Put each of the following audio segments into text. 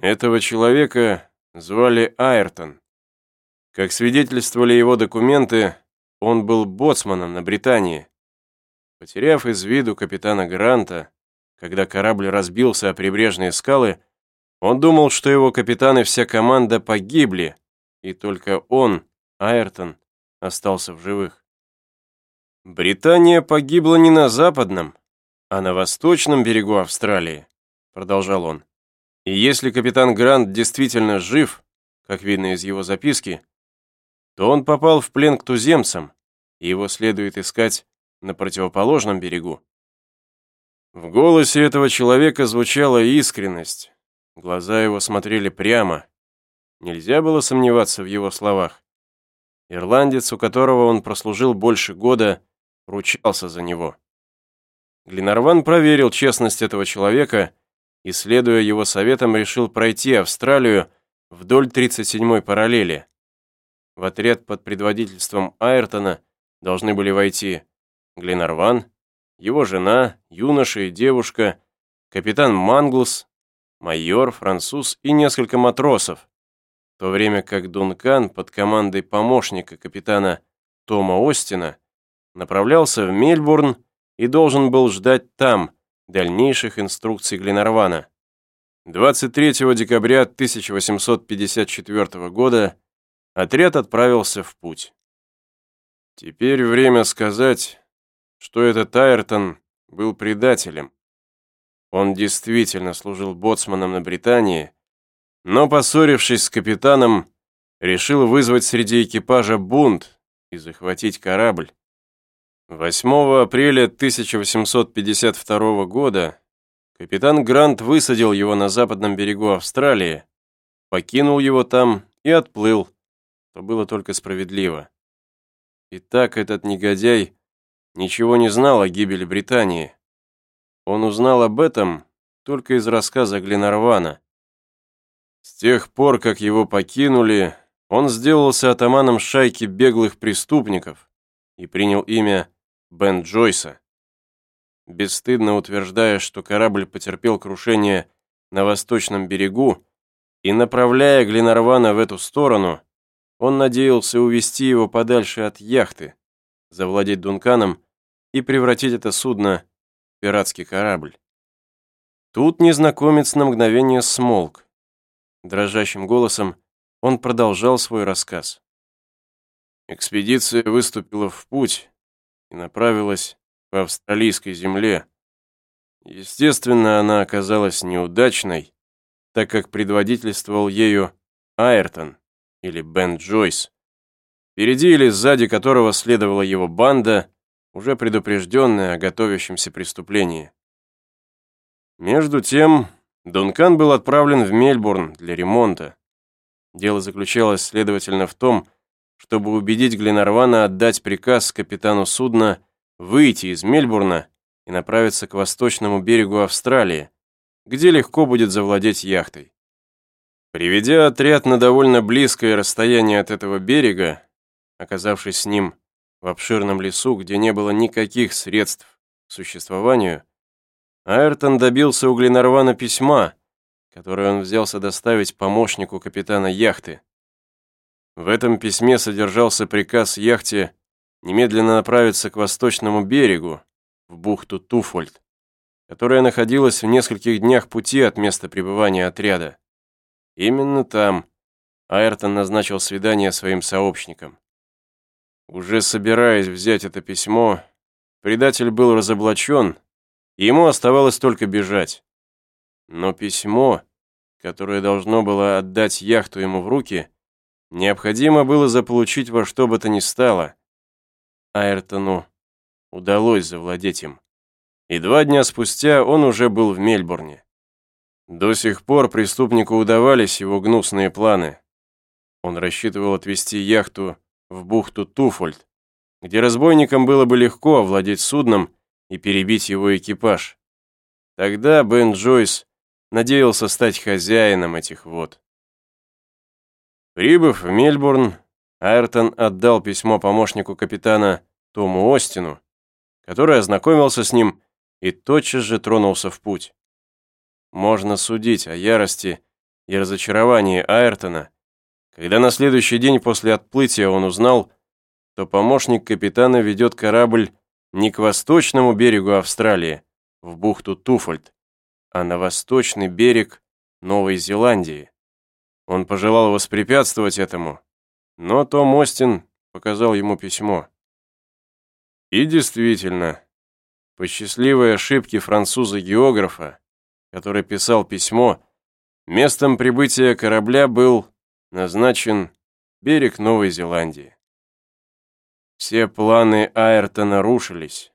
Этого человека звали Айртон. Как свидетельствовали его документы, он был боцманом на Британии. Потеряв из виду капитана Гранта, когда корабль разбился о прибрежные скалы, он думал, что его капитан и вся команда погибли, и только он, Айртон, остался в живых. «Британия погибла не на западном, а на восточном берегу Австралии», продолжал он. «И если капитан Грант действительно жив, как видно из его записки, то он попал в плен к туземцам, и его следует искать на противоположном берегу. В голосе этого человека звучала искренность. Глаза его смотрели прямо. Нельзя было сомневаться в его словах. Ирландец, у которого он прослужил больше года, ручался за него. Гленарван проверил честность этого человека и, следуя его советам, решил пройти Австралию вдоль 37-й параллели. В отряд под предводительством Айртона должны были войти Гленарван, его жена, юноша и девушка, капитан Манглс, майор, француз и несколько матросов, в то время как Дункан под командой помощника капитана Тома Остина направлялся в Мельбурн и должен был ждать там дальнейших инструкций Гленарвана. 23 декабря 1854 года отряд отправился в путь. Теперь время сказать, что этот Айртон был предателем. Он действительно служил боцманом на Британии, но, поссорившись с капитаном, решил вызвать среди экипажа бунт и захватить корабль. 8 апреля 1852 года капитан Грант высадил его на западном берегу Австралии, покинул его там и отплыл, что было только справедливо. И так этот негодяй ничего не знал о гибели Британии. Он узнал об этом только из рассказа Гленарвана. С тех пор, как его покинули, он сделался атаманом шайки беглых преступников и принял имя Бен Джойса. Бесстыдно утверждая, что корабль потерпел крушение на восточном берегу и направляя Гленарвана в эту сторону, он надеялся увести его подальше от яхты, завладеть Дунканом и превратить это судно в пиратский корабль. Тут незнакомец на мгновение смолк. Дрожащим голосом он продолжал свой рассказ. Экспедиция выступила в путь и направилась по австралийской земле. Естественно, она оказалась неудачной, так как предводительствовал ею Айртон или Бен Джойс, впереди или сзади которого следовала его банда, уже предупрежденная о готовящемся преступлении. Между тем, Дункан был отправлен в Мельбурн для ремонта. Дело заключалось, следовательно, в том, чтобы убедить Гленарвана отдать приказ капитану судна выйти из Мельбурна и направиться к восточному берегу Австралии, где легко будет завладеть яхтой. Приведя отряд на довольно близкое расстояние от этого берега, оказавшись с ним в обширном лесу, где не было никаких средств к существованию, Айртон добился у Гленарвана письма, которое он взялся доставить помощнику капитана яхты. В этом письме содержался приказ яхте немедленно направиться к восточному берегу, в бухту Туфольд, которая находилась в нескольких днях пути от места пребывания отряда. Именно там Айртон назначил свидание своим сообщникам. Уже собираясь взять это письмо, предатель был разоблачен, и ему оставалось только бежать. Но письмо, которое должно было отдать яхту ему в руки, необходимо было заполучить во что бы то ни стало. Айртону удалось завладеть им. И два дня спустя он уже был в Мельбурне. До сих пор преступнику удавались его гнусные планы. Он рассчитывал отвезти яхту в бухту Туфольд, где разбойникам было бы легко овладеть судном и перебить его экипаж. Тогда Бен Джойс надеялся стать хозяином этих вод. Прибыв в Мельбурн, Айртон отдал письмо помощнику капитана Тому Остину, который ознакомился с ним и тотчас же тронулся в путь. Можно судить о ярости и разочарование Айртона, когда на следующий день после отплытия он узнал, что помощник капитана ведет корабль не к восточному берегу Австралии, в бухту Туфольд, а на восточный берег Новой Зеландии. Он пожелал воспрепятствовать этому, но Том Остин показал ему письмо. И действительно, по счастливой ошибке француза-географа, который писал письмо, местом прибытия корабля был назначен берег Новой Зеландии. Все планы Айртона рушились.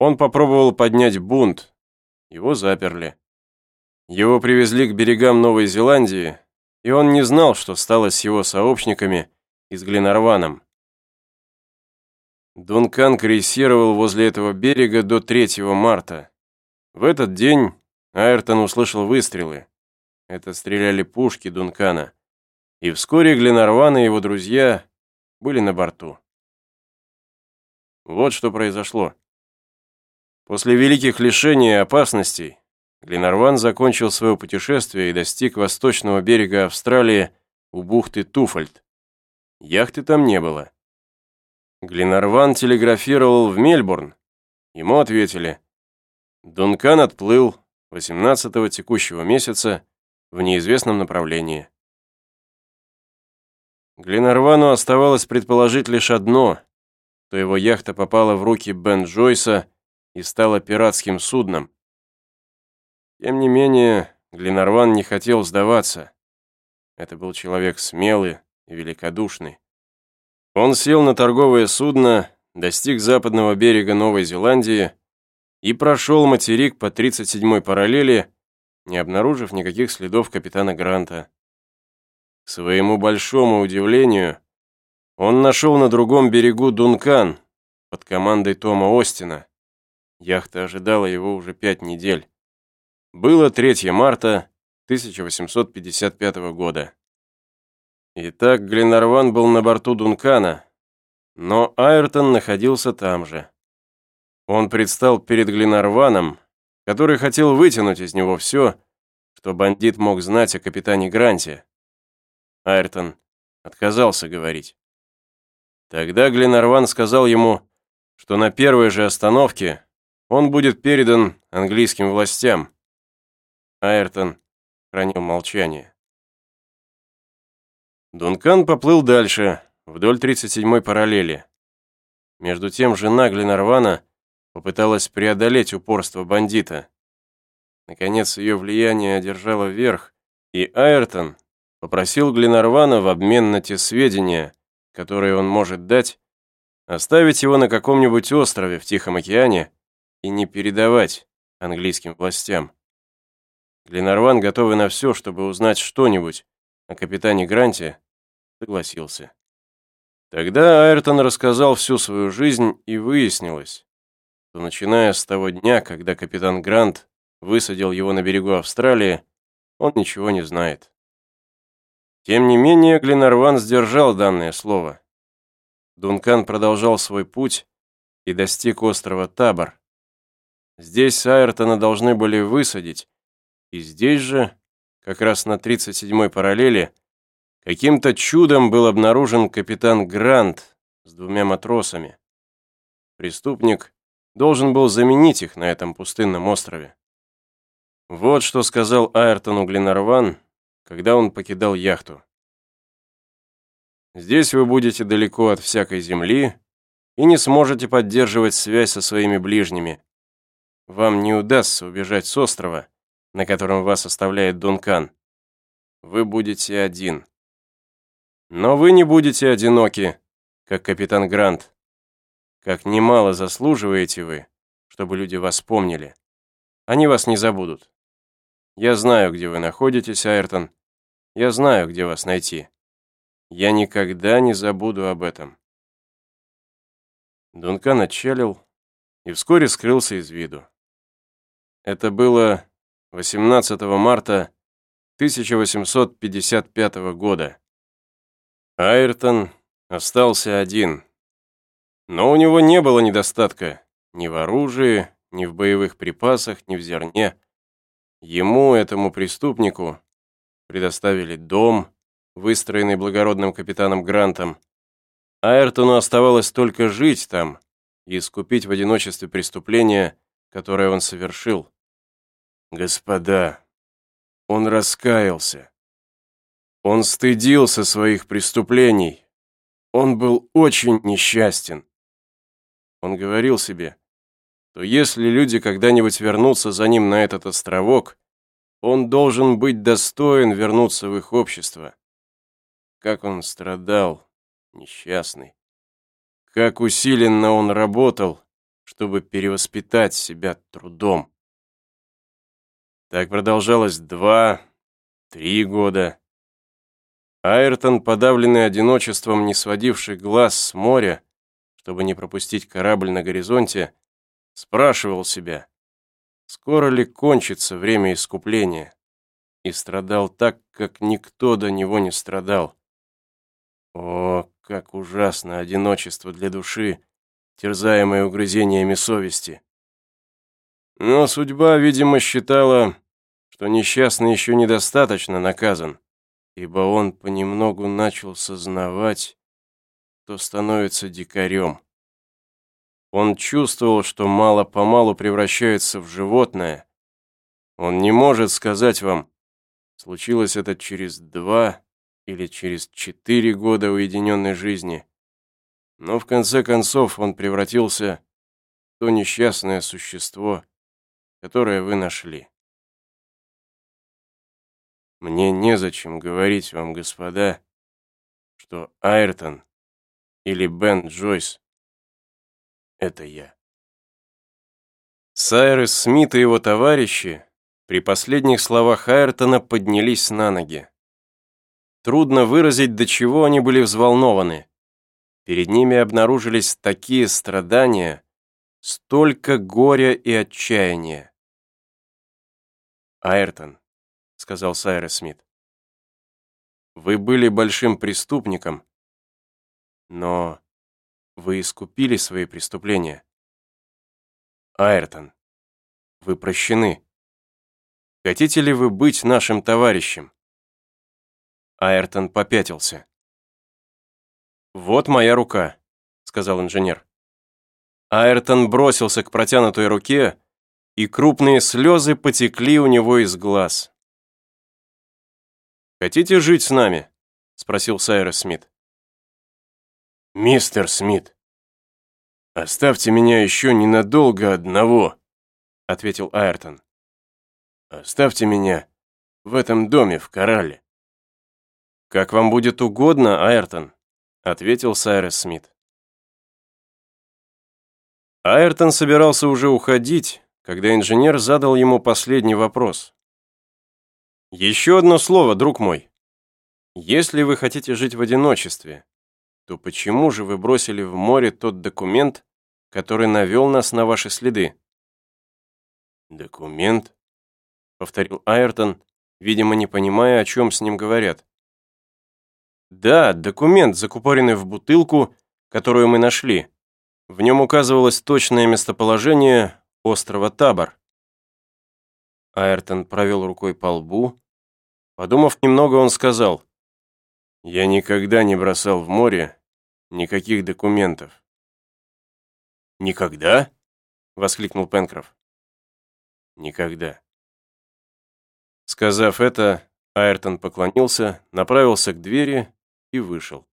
Он попробовал поднять бунт, его заперли. Его привезли к берегам Новой Зеландии, и он не знал, что стало с его сообщниками и с Гленарваном. Дункан крейсировал возле этого берега до 3 марта. В этот день Айртон услышал выстрелы. Это стреляли пушки Дункана. И вскоре Гленарван и его друзья были на борту. Вот что произошло. После великих лишений и опасностей Гленарван закончил свое путешествие и достиг восточного берега Австралии у бухты Туфольд. Яхты там не было. Гленарван телеграфировал в Мельбурн. Ему ответили. Дункан отплыл 18-го текущего месяца в неизвестном направлении. Гленарвану оставалось предположить лишь одно, что его яхта попала в руки Бен Джойса и стала пиратским судном. Тем не менее, Гленарван не хотел сдаваться. Это был человек смелый и великодушный. Он сел на торговое судно, достиг западного берега Новой Зеландии и прошел материк по 37-й параллели, не обнаружив никаких следов капитана Гранта. К своему большому удивлению, он нашел на другом берегу Дункан под командой Тома Остина. Яхта ожидала его уже пять недель. Было 3 марта 1855 года. Итак, Гленарван был на борту Дункана, но Айртон находился там же. Он предстал перед Гленарваном, который хотел вытянуть из него все, что бандит мог знать о капитане Гранте. Айртон отказался говорить. Тогда Гленарван сказал ему, что на первой же остановке он будет передан английским властям. Айртон хранил молчание. Дункан поплыл дальше, вдоль 37-й параллели. Между тем жена Гленарвана попыталась преодолеть упорство бандита. Наконец ее влияние одержало верх, и Айртон попросил Гленарвана в обмен на те сведения, которые он может дать, оставить его на каком-нибудь острове в Тихом океане и не передавать английским властям. Гленарван, готовый на все, чтобы узнать что-нибудь о капитане Гранте, согласился. Тогда Айртон рассказал всю свою жизнь, и выяснилось, что начиная с того дня, когда капитан Грант высадил его на берегу Австралии, он ничего не знает. Тем не менее, Гленарван сдержал данное слово. Дункан продолжал свой путь и достиг острова Табор. Здесь Айртона должны были высадить, и здесь же как раз на 37-й параллели, каким-то чудом был обнаружен капитан Грант с двумя матросами. Преступник должен был заменить их на этом пустынном острове. Вот что сказал Айртону Гленарван, когда он покидал яхту. «Здесь вы будете далеко от всякой земли и не сможете поддерживать связь со своими ближними. Вам не удастся убежать с острова, на котором вас оставляет Дункан. Вы будете один. Но вы не будете одиноки, как капитан Грант. Как немало заслуживаете вы, чтобы люди вас помнили. Они вас не забудут. Я знаю, где вы находитесь, Айртон. Я знаю, где вас найти. Я никогда не забуду об этом. Дункан отчалил и вскоре скрылся из виду. Это было 18 марта 1855 года. Айртон остался один. Но у него не было недостатка ни в оружии, ни в боевых припасах, ни в зерне. Ему, этому преступнику, предоставили дом, выстроенный благородным капитаном Грантом. Айртону оставалось только жить там и искупить в одиночестве преступление, которое он совершил. Господа, он раскаялся. Он стыдился своих преступлений. Он был очень несчастен. Он говорил себе, то если люди когда-нибудь вернутся за ним на этот островок, он должен быть достоин вернуться в их общество. Как он страдал, несчастный. Как усиленно он работал, чтобы перевоспитать себя трудом. Так продолжалось два, три года. Айртон, подавленный одиночеством, не сводивший глаз с моря, чтобы не пропустить корабль на горизонте, спрашивал себя, скоро ли кончится время искупления, и страдал так, как никто до него не страдал. О, как ужасно одиночество для души, терзаемое угрызениями совести. Но судьба, видимо, считала, что несчастный еще недостаточно наказан, ибо он понемногу начал сознавать, что становится дикарем. Он чувствовал, что мало-помалу превращается в животное. Он не может сказать вам, случилось это через два или через четыре года уединенной жизни. Но в конце концов он превратился в то несчастное существо, которое вы нашли. Мне незачем говорить вам, господа, что Айртон или Бен Джойс — это я. Сайрес Смит и его товарищи при последних словах Айртона поднялись на ноги. Трудно выразить, до чего они были взволнованы. Перед ними обнаружились такие страдания, столько горя и отчаяния. «Айртон», — сказал Сайрес Смит, — «вы были большим преступником, но вы искупили свои преступления. Айртон, вы прощены. Хотите ли вы быть нашим товарищем?» Айртон попятился. «Вот моя рука», — сказал инженер. Айртон бросился к протянутой руке, и крупные слезы потекли у него из глаз. «Хотите жить с нами?» — спросил Сайрес Смит. «Мистер Смит, оставьте меня еще ненадолго одного», — ответил Айртон. «Оставьте меня в этом доме в Коралле». «Как вам будет угодно, Айртон», — ответил Сайрес Смит. Айртон собирался уже уходить, когда инженер задал ему последний вопрос. «Еще одно слово, друг мой. Если вы хотите жить в одиночестве, то почему же вы бросили в море тот документ, который навел нас на ваши следы?» «Документ?» — повторил Айртон, видимо, не понимая, о чем с ним говорят. Да, документ, закупоренный в бутылку, которую мы нашли. В нем указывалось точное местоположение острова Табор. Айртон провел рукой по лбу. Подумав немного, он сказал, «Я никогда не бросал в море никаких документов». «Никогда?» — воскликнул Пенкроф. «Никогда». Сказав это, Айртон поклонился, направился к двери и вышел.